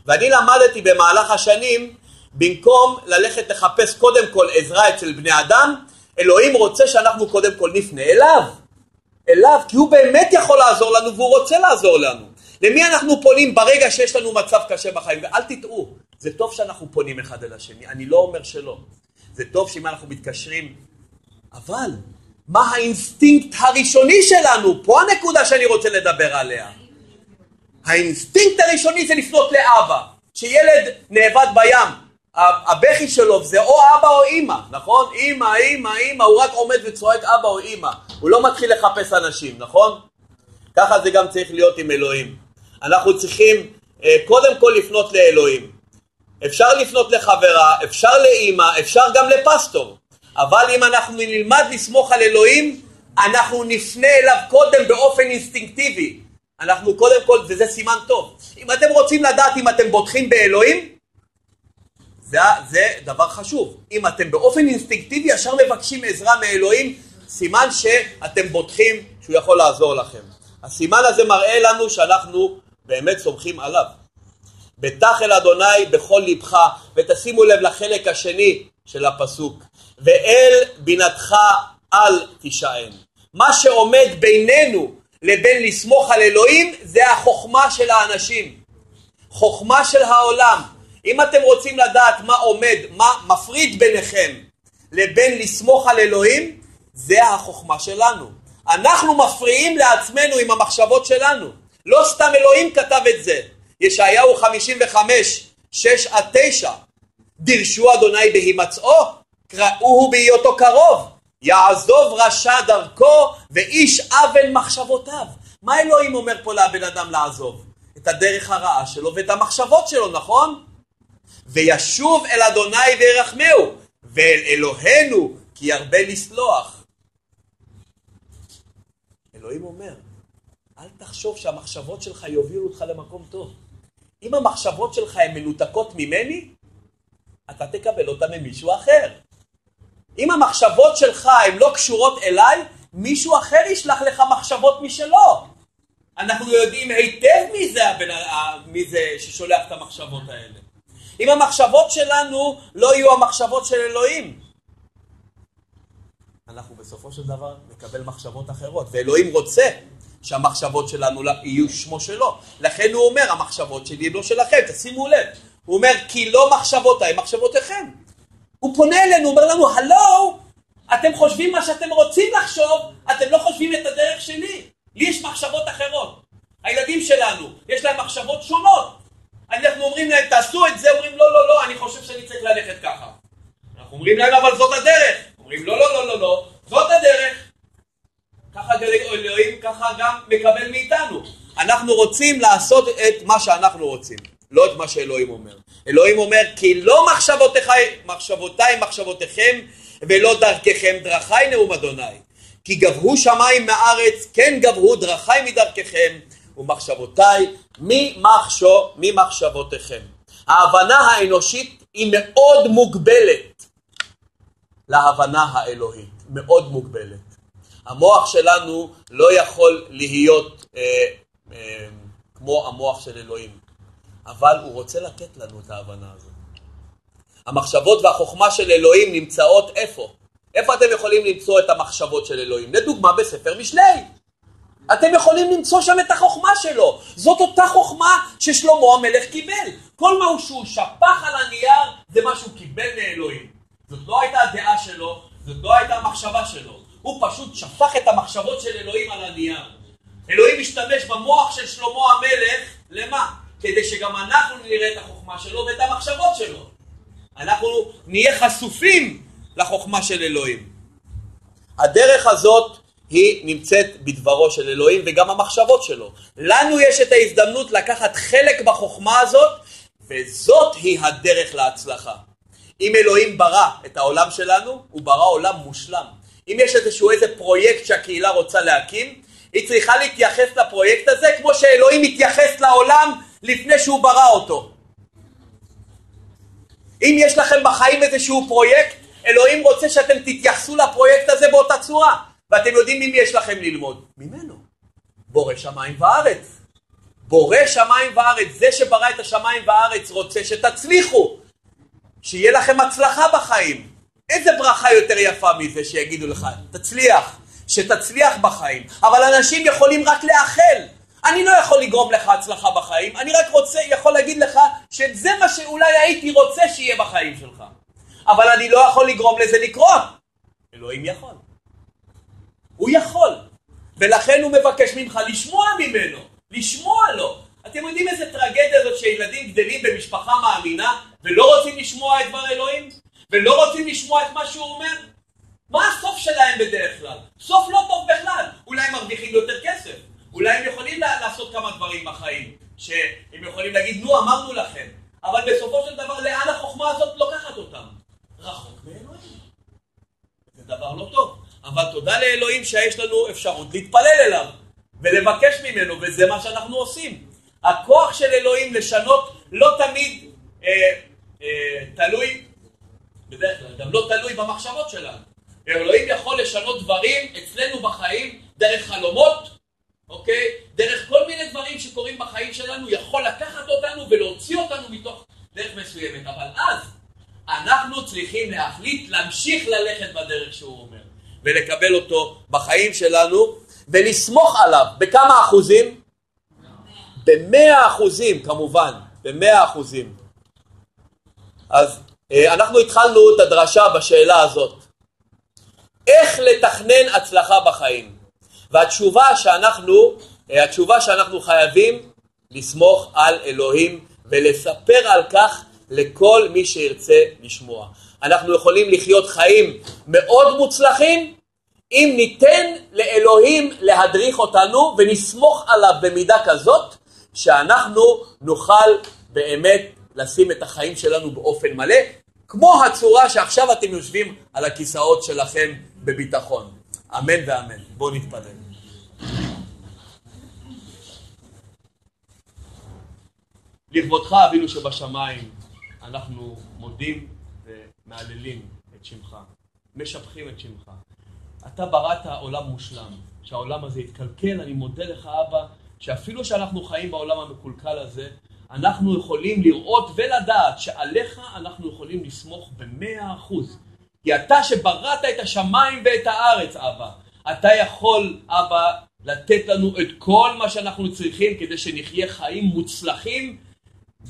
ואני למדתי במהלך השנים, במקום ללכת לחפש קודם כל עזרה אצל בני אדם, אלוהים רוצה שאנחנו קודם כל נפנה אליו. אליו, כי הוא באמת יכול לעזור לנו והוא רוצה לעזור לנו. למי אנחנו פונים ברגע שיש לנו מצב קשה בחיים? ואל תטעו, זה טוב שאנחנו פונים אחד אל השני, אני לא אומר שלא. זה טוב שאם אנחנו מתקשרים, אבל מה האינסטינקט הראשוני שלנו? פה הנקודה שאני רוצה לדבר עליה. האינסטינקט הראשוני זה לפנות לאבא. כשילד נאבד בים, הבכי שלו זה או אבא או אימא, נכון? אימא, אימא, אימא, הוא רק עומד וצועק אבא או אימא. הוא לא מתחיל לחפש אנשים, נכון? ככה זה גם צריך להיות עם אלוהים. אנחנו צריכים אה, קודם כל לפנות לאלוהים. אפשר לפנות לחברה, אפשר לאימא, אפשר גם לפסטור. אבל אם אנחנו נלמד לסמוך על אלוהים, אנחנו נפנה אליו קודם באופן אינסטינקטיבי. אנחנו קודם כל, וזה סימן טוב. אם אתם רוצים לדעת אם אתם בוטחים באלוהים, זה, זה דבר חשוב. אם אתם באופן אינסטינקטיבי ישר מבקשים עזרה מאלוהים, סימן שאתם בוטחים שהוא יכול לעזור לכם. הסימן הזה מראה לנו שאנחנו באמת סומכים עליו. בטח אל אדוני בכל לבך, ותשימו לב לחלק השני של הפסוק, ואל בינתך אל תישען. מה שעומד בינינו לבין לסמוך על אלוהים זה החוכמה של האנשים, חוכמה של העולם. אם אתם רוצים לדעת מה עומד, מה מפריד ביניכם לבין לסמוך על אלוהים, זה החוכמה שלנו. אנחנו מפריעים לעצמנו עם המחשבות שלנו. לא סתם אלוהים כתב את זה. ישעיהו 55, 6 עד 9. דירשו אדוני בהימצאו, קראוהו בהיותו קרוב. יעזוב רשע דרכו ואיש עוול מחשבותיו. מה אלוהים אומר פה לבן אדם לעזוב? את הדרך הרעה שלו ואת המחשבות שלו, נכון? וישוב אל אדוני וירחמהו, ואל אלוהינו כי ירבה לסלוח. אלוהים אומר, אל תחשוב שהמחשבות שלך יובילו אותך למקום טוב. אם המחשבות שלך הן מנותקות ממני, אתה תקבל אותן ממישהו אחר. אם המחשבות שלך הן לא קשורות אליי, מישהו אחר ישלח לך מחשבות משלו. אנחנו יודעים היטב מי זה, הבן, מי זה ששולח את המחשבות האלה. אם המחשבות שלנו לא יהיו המחשבות של אלוהים, אנחנו בסופו של דבר נקבל מחשבות אחרות, ואלוהים רוצה שהמחשבות שלנו יהיו שמו שלו. לכן הוא אומר, המחשבות שלי הן לא שלכם, תשימו לב. הוא אומר, כי לא מחשבותיי, מחשבותיכם. הוא פונה אלינו, אומר לנו, הלו, אתם חושבים מה שאתם רוצים לחשוב, אתם לא חושבים את הדרך שלי. לי יש מחשבות אחרות. הילדים שלנו, יש להם מחשבות שונות. אנחנו אומרים להם, תעשו את זה, אומרים, לא, לא, לא, אני חושב שאני צריך ללכת ככה. אנחנו אומרים להם, אבל זאת הדרך. אומרים, לא, לא, לא, לא, לא, זאת הדרך. ככה אלוהים ככה גם מקבל מאיתנו. אנחנו רוצים לעשות את מה שאנחנו רוצים, לא את מה שאלוהים אומר. אלוהים אומר, כי לא מחשבותיי, מחשבותיי מחשבותיכם, ולא דרככם דרכי נאום אדוני. כי גבהו שמיים מארץ, כן גבהו דרכי מדרככם, ומחשבותיי ממחשו, ממחשבותיכם. ההבנה האנושית היא מאוד מוגבלת להבנה האלוהית, מאוד מוגבלת. המוח שלנו לא יכול להיות אה, אה, כמו המוח של אלוהים, אבל הוא רוצה לתת לנו את ההבנה הזאת. המחשבות והחוכמה של אלוהים נמצאות איפה? איפה אתם יכולים למצוא את המחשבות של אלוהים? לדוגמה בספר משלי. אתם יכולים למצוא שם את החוכמה שלו. זאת אותה חוכמה ששלמה המלך קיבל. כל מה שהוא שפך על הנייר זה מה שהוא קיבל מאלוהים. זאת לא הייתה הדעה שלו, זאת לא הייתה המחשבה שלו. הוא פשוט שפך את המחשבות של אלוהים על הנייר. אלוהים משתמש במוח של שלמה המלך, למה? כדי שגם אנחנו נראה את החוכמה שלו ואת המחשבות שלו. אנחנו נהיה חשופים לחוכמה של אלוהים. הדרך הזאת היא נמצאת בדברו של אלוהים וגם המחשבות שלו. לנו יש את ההזדמנות לקחת חלק בחוכמה הזאת, וזאת היא הדרך להצלחה. אם אלוהים ברא את העולם שלנו, הוא ברא עולם מושלם. אם יש איזשהו איזה פרויקט שהקהילה רוצה להקים, היא צריכה להתייחס לפרויקט הזה כמו שאלוהים מתייחס לעולם לפני שהוא ברא אותו. אם יש לכם בחיים איזשהו פרויקט, אלוהים רוצה שאתם תתייחסו לפרויקט הזה באותה צורה. ואתם יודעים ממי יש לכם ללמוד? ממנו. בורא שמיים וארץ. בורא שמיים וארץ, זה שברא את השמיים וארץ רוצה שתצליחו, שיהיה לכם הצלחה בחיים. איזה ברכה יותר יפה מזה שיגידו לך, תצליח, שתצליח בחיים. אבל אנשים יכולים רק לאחל. אני לא יכול לגרום לך הצלחה בחיים, אני רק רוצה, יכול להגיד לך שזה מה שאולי הייתי רוצה שיהיה בחיים שלך. אבל אני לא יכול לגרום לזה לקרות. אלוהים יכול. הוא יכול. ולכן הוא מבקש ממך לשמוע ממנו, לשמוע לו. אתם יודעים איזה טרגדיה זאת שילדים גדלים במשפחה מאמינה ולא רוצים לשמוע את דבר אלוהים? ולא רוצים לשמוע את מה שהוא אומר? מה הסוף שלהם בדרך כלל? סוף לא טוב בכלל. אולי הם מרוויחים יותר כסף. אולי הם יכולים לעשות כמה דברים בחיים. שהם יכולים להגיד, נו, אמרנו לכם. אבל בסופו של דבר, לאן החוכמה הזאת לוקחת אותם? רחוק מאלוהים. זה דבר לא טוב. אבל תודה לאלוהים שיש לנו אפשרות להתפלל אליו ולבקש ממנו, וזה מה שאנחנו עושים. הכוח של אלוהים לשנות לא תמיד אה, אה, תלוי, בדרך כלל, גם לא תלוי במחשבות שלנו. אלוהים יכול לשנות דברים אצלנו בחיים דרך חלומות, אוקיי? דרך כל מיני דברים שקורים בחיים שלנו, יכול לקחת אותנו ולהוציא אותנו מתוך דרך מסוימת. אבל אז אנחנו צריכים להחליט להמשיך ללכת בדרך שהוא אומר. ולקבל אותו בחיים שלנו ולסמוך עליו. בכמה אחוזים? במאה אחוזים כמובן, במאה אחוזים. אז אנחנו התחלנו את הדרשה בשאלה הזאת. איך לתכנן הצלחה בחיים? והתשובה שאנחנו, אה, התשובה שאנחנו חייבים לסמוך על אלוהים ולספר על כך לכל מי שירצה לשמוע. אנחנו יכולים לחיות חיים מאוד מוצלחים אם ניתן לאלוהים להדריך אותנו ונסמוך עליו במידה כזאת שאנחנו נוכל באמת לשים את החיים שלנו באופן מלא כמו הצורה שעכשיו אתם יושבים על הכיסאות שלכם בביטחון. אמן ואמן. בואו נתפלל. לכבודך אבינו שבשמיים אנחנו מודים ומהללים את שמך, משבחים את שמך. אתה בראת עולם מושלם, שהעולם הזה יתקלקל, אני מודה לך אבא, שאפילו שאנחנו חיים בעולם המקולקל הזה, אנחנו יכולים לראות ולדעת שעליך אנחנו יכולים לסמוך במאה אחוז. כי אתה שבראת את השמיים ואת הארץ, אבא, אתה יכול, אבא, לתת לנו את כל מה שאנחנו צריכים כדי שנחיה חיים מוצלחים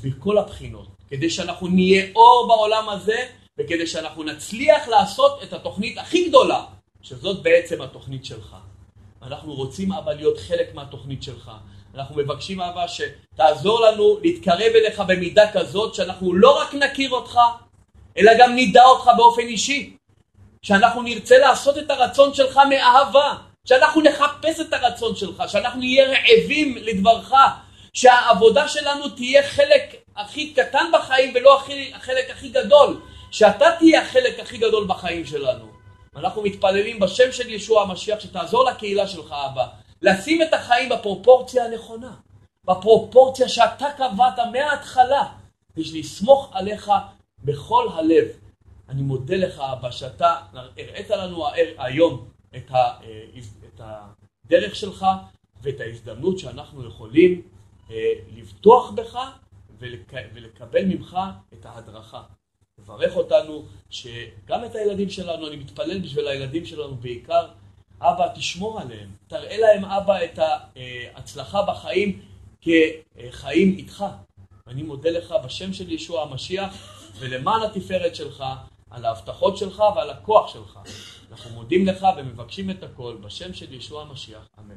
בכל הבחינות. כדי שאנחנו נהיה אור בעולם הזה וכדי שאנחנו נצליח לעשות את התוכנית הכי גדולה, שזאת בעצם התוכנית שלך. אנחנו רוצים אבא להיות חלק מהתוכנית שלך. אנחנו מבקשים אבא שתעזור לנו להתקרב אליך במידה כזאת שאנחנו לא רק נכיר אותך, אלא גם נדע אותך באופן אישי. שאנחנו נרצה לעשות את הרצון שלך מאהבה. שאנחנו נחפש את הרצון שלך, שאנחנו נהיה רעבים לדברך, שהעבודה שלנו תהיה חלק הכי קטן בחיים ולא החלק הכי גדול, שאתה תהיה החלק הכי גדול בחיים שלנו. אנחנו מתפללים בשם של ישוע המשיח שתעזור לקהילה שלך אבא, לשים את החיים בפרופורציה הנכונה, בפרופורציה שאתה קבעת מההתחלה, בשביל לסמוך עליך בכל הלב. אני מודה לך אבא שאתה הראית לנו היום את, ה, את הדרך שלך ואת ההזדמנות שאנחנו יכולים אה, לבטוח בך ולק, ולקבל ממך את ההדרכה. מברך אותנו, שגם את הילדים שלנו, אני מתפלל בשביל הילדים שלנו בעיקר, אבא תשמור עליהם, תראה להם אבא את ההצלחה בחיים כחיים איתך. אני מודה לך בשם של ישוע המשיח ולמען התפארת שלך, על ההבטחות שלך ועל הכוח שלך. אנחנו מודים לך ומבקשים את הכל בשם של ישוע המשיח, אמן.